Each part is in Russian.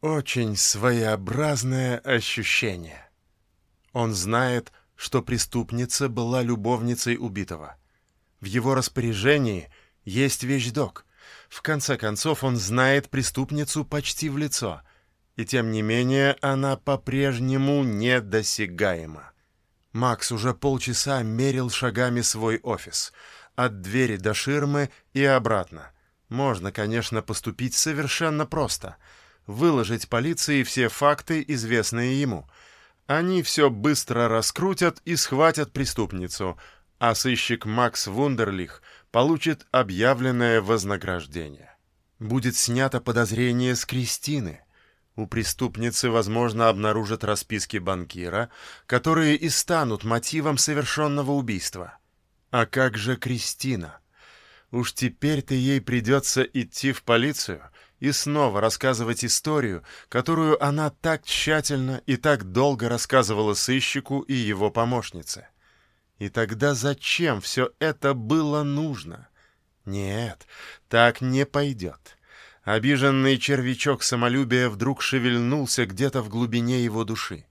Очень своеобразное ощущение. Он знает, что преступница была любовницей убитого. В его распоряжении есть вещдок. В конце концов, он знает преступницу почти в лицо. И тем не менее, она по-прежнему недосягаема. Макс уже полчаса мерил шагами свой офис. От двери до ширмы и обратно. Можно, конечно, поступить совершенно просто. Выложить полиции все факты, известные ему. Они все быстро раскрутят и схватят преступницу, а сыщик Макс Вундерлих получит объявленное вознаграждение. Будет снято подозрение с Кристины. У преступницы, возможно, обнаружат расписки банкира, которые и станут мотивом совершенного убийства. А как же Кристина? Уж теперь-то ей придется идти в полицию и снова рассказывать историю, которую она так тщательно и так долго рассказывала сыщику и его помощнице. И тогда зачем все это было нужно? Нет, так не пойдет. Обиженный червячок самолюбия вдруг шевельнулся где-то в глубине его души.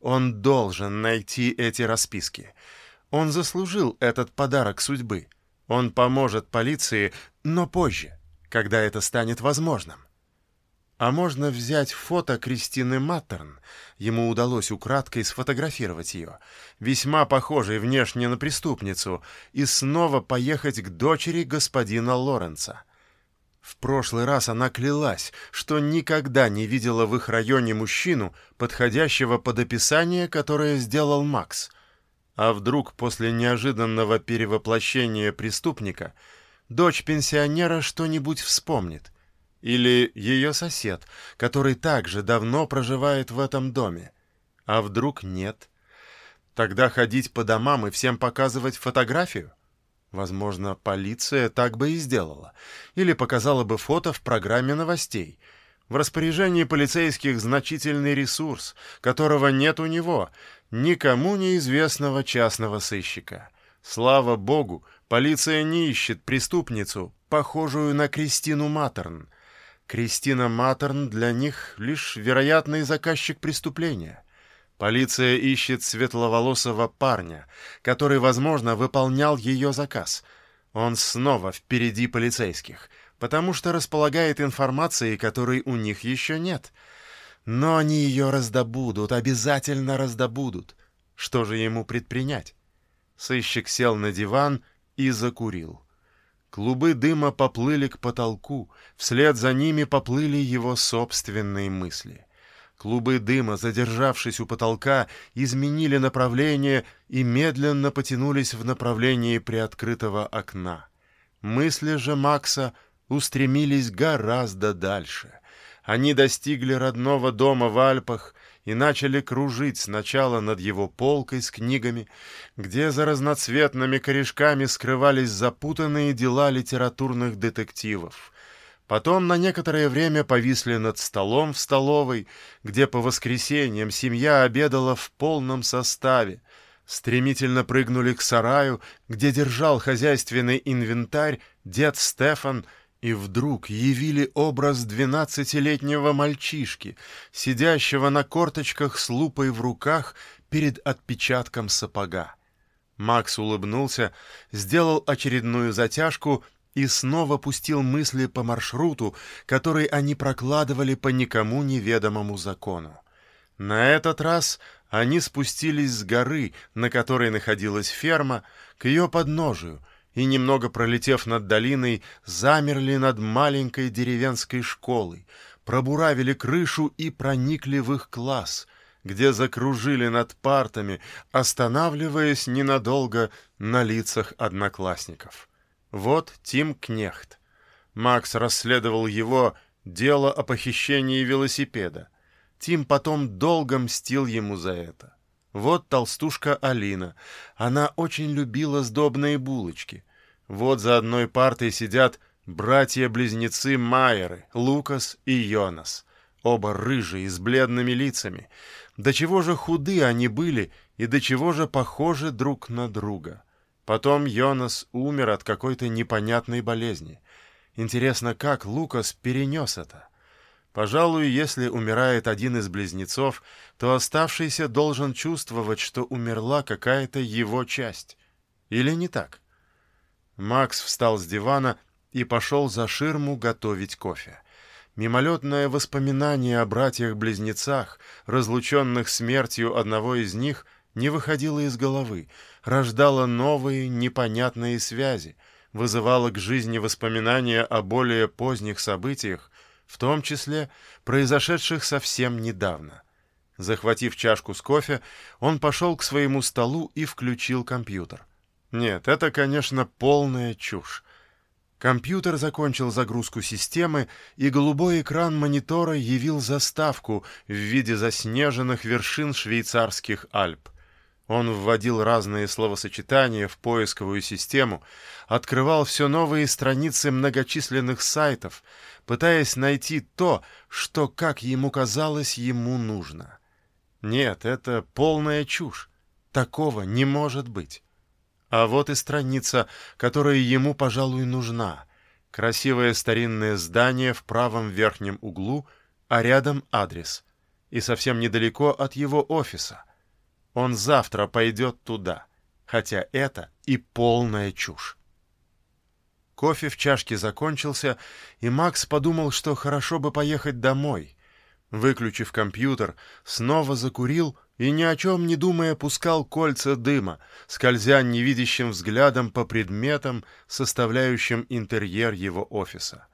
Он должен найти эти расписки. Он заслужил этот подарок судьбы. Он поможет полиции, но позже, когда это станет возможным. А можно взять фото Кристины Маттерн. Ему удалось украдкой сфотографировать ее, весьма похожей внешне на преступницу, и снова поехать к дочери господина Лоренца. В прошлый раз она клялась, что никогда не видела в их районе мужчину, подходящего под описание, которое сделал Макс. А вдруг после неожиданного перевоплощения преступника дочь пенсионера что-нибудь вспомнит? Или ее сосед, который также давно проживает в этом доме. А вдруг нет? Тогда ходить по домам и всем показывать фотографию? Возможно, полиция так бы и сделала. Или показала бы фото в программе новостей. В распоряжении полицейских значительный ресурс, которого нет у него, никому неизвестного частного сыщика. Слава богу, полиция не ищет преступницу, похожую на Кристину Матерн, Кристина Матерн для них лишь вероятный заказчик преступления. Полиция ищет светловолосого парня, который, возможно, выполнял ее заказ. Он снова впереди полицейских, потому что располагает информацией, которой у них еще нет. Но они ее раздобудут, обязательно раздобудут. Что же ему предпринять? Сыщик сел на диван и закурил. Клубы дыма поплыли к потолку, вслед за ними поплыли его собственные мысли. Клубы дыма, задержавшись у потолка, изменили направление и медленно потянулись в направлении приоткрытого окна. Мысли же Макса устремились гораздо дальше. Они достигли родного дома в Альпах и начали кружить сначала над его полкой с книгами, где за разноцветными корешками скрывались запутанные дела литературных детективов. Потом на некоторое время повисли над столом в столовой, где по воскресеньям семья обедала в полном составе, стремительно прыгнули к сараю, где держал хозяйственный инвентарь дед Стефан и вдруг явили образ двенадцатилетнего мальчишки, сидящего на корточках с лупой в руках перед отпечатком сапога. Макс улыбнулся, сделал очередную затяжку и снова пустил мысли по маршруту, который они прокладывали по никому неведомому закону. На этот раз они спустились с горы, на которой находилась ферма, к ее подножию — и, немного пролетев над долиной, замерли над маленькой деревенской школой, пробуравили крышу и проникли в их класс, где закружили над партами, останавливаясь ненадолго на лицах одноклассников. Вот Тим Кнехт. Макс расследовал его дело о похищении велосипеда. Тим потом долго мстил ему за это. Вот толстушка Алина. Она очень любила сдобные булочки. Вот за одной партой сидят братья-близнецы Майеры, Лукас и Йонас. Оба рыжие, с бледными лицами. До чего же худы они были и до чего же похожи друг на друга. Потом Йонас умер от какой-то непонятной болезни. Интересно, как Лукас перенес это? Пожалуй, если умирает один из близнецов, то оставшийся должен чувствовать, что умерла какая-то его часть. Или не так? Макс встал с дивана и пошел за ширму готовить кофе. Мимолетное воспоминание о братьях-близнецах, разлученных смертью одного из них, не выходило из головы, рождало новые непонятные связи, вызывало к жизни воспоминания о более поздних событиях, в том числе произошедших совсем недавно. Захватив чашку с кофе, он пошел к своему столу и включил компьютер. Нет, это, конечно, полная чушь. Компьютер закончил загрузку системы, и голубой экран монитора явил заставку в виде заснеженных вершин швейцарских Альп. Он вводил разные словосочетания в поисковую систему, открывал все новые страницы многочисленных сайтов, пытаясь найти то, что, как ему казалось, ему нужно. Нет, это полная чушь. Такого не может быть. А вот и страница, которая ему, пожалуй, нужна. Красивое старинное здание в правом верхнем углу, а рядом адрес. И совсем недалеко от его офиса. Он завтра пойдет туда, хотя это и полная чушь. Кофе в чашке закончился, и Макс подумал, что хорошо бы поехать домой. Выключив компьютер, снова закурил и ни о чем не думая пускал кольца дыма, скользя невидящим взглядом по предметам, составляющим интерьер его офиса.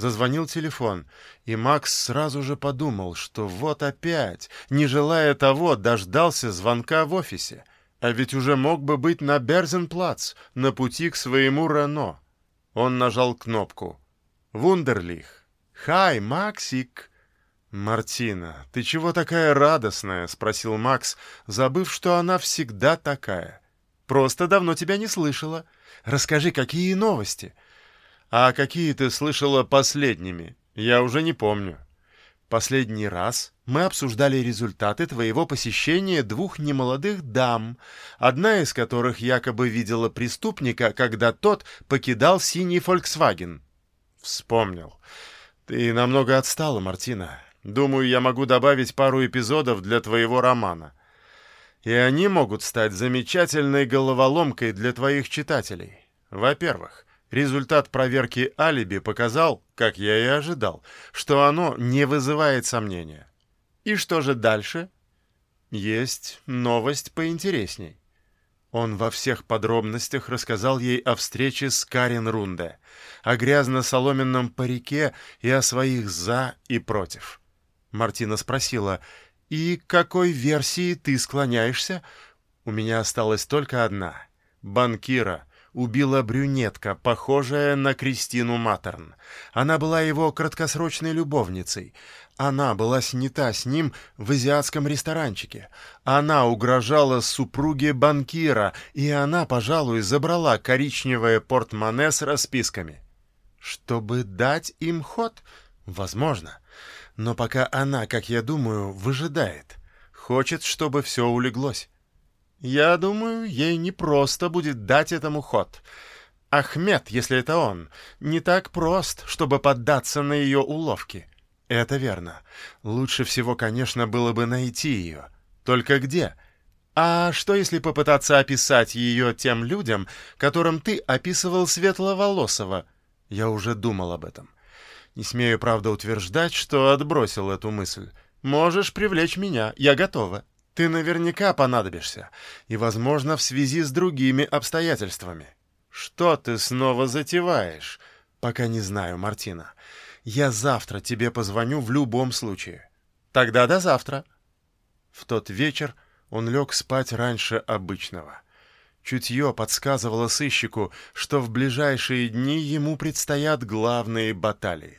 Зазвонил телефон, и Макс сразу же подумал, что вот опять, не желая того, дождался звонка в офисе, а ведь уже мог бы быть на Берзенплац, на пути к своему Рено. Он нажал кнопку. «Вундерлих! Хай, Максик!» «Мартина, ты чего такая радостная?» — спросил Макс, забыв, что она всегда такая. «Просто давно тебя не слышала. Расскажи, какие новости?» «А какие ты слышала последними? Я уже не помню». «Последний раз мы обсуждали результаты твоего посещения двух немолодых дам, одна из которых якобы видела преступника, когда тот покидал синий «Фольксваген». «Вспомнил. Ты намного отстала, Мартина. Думаю, я могу добавить пару эпизодов для твоего романа. И они могут стать замечательной головоломкой для твоих читателей. Во-первых, результат проверки алиби показал, как я и ожидал, что оно не вызывает сомнения. И что же дальше? Есть новость поинтересней. Он во всех подробностях рассказал ей о встрече с Карен Рунде, о грязно-соломенном парике и о своих «за» и «против». Мартина спросила, «И к какой версии ты склоняешься?» «У меня осталась только одна. Банкира убила брюнетка, похожая на Кристину Матерн. Она была его краткосрочной любовницей. Она была снята с ним в азиатском ресторанчике. Она угрожала супруге банкира, и она, пожалуй, забрала коричневое портмоне с расписками. Чтобы дать им ход? Возможно. Но пока она, как я думаю, выжидает. Хочет, чтобы все улеглось. Я думаю, ей не просто будет дать этому ход. Ахмед, если это он, не так прост, чтобы поддаться на ее уловки. Это верно. Лучше всего, конечно, было бы найти ее. Только где? А что, если попытаться описать ее тем людям, которым ты описывал Светловолосого? Я уже думал об этом. Не смею, правда, утверждать, что отбросил эту мысль. Можешь привлечь меня, я готова. Ты наверняка понадобишься, и, возможно, в связи с другими обстоятельствами. Что ты снова затеваешь? Пока не знаю, Мартина. Я завтра тебе позвоню в любом случае. Тогда до завтра. В тот вечер он лег спать раньше обычного. Чутье подсказывало сыщику, что в ближайшие дни ему предстоят главные баталии.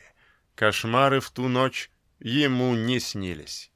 Кошмары в ту ночь ему не снились.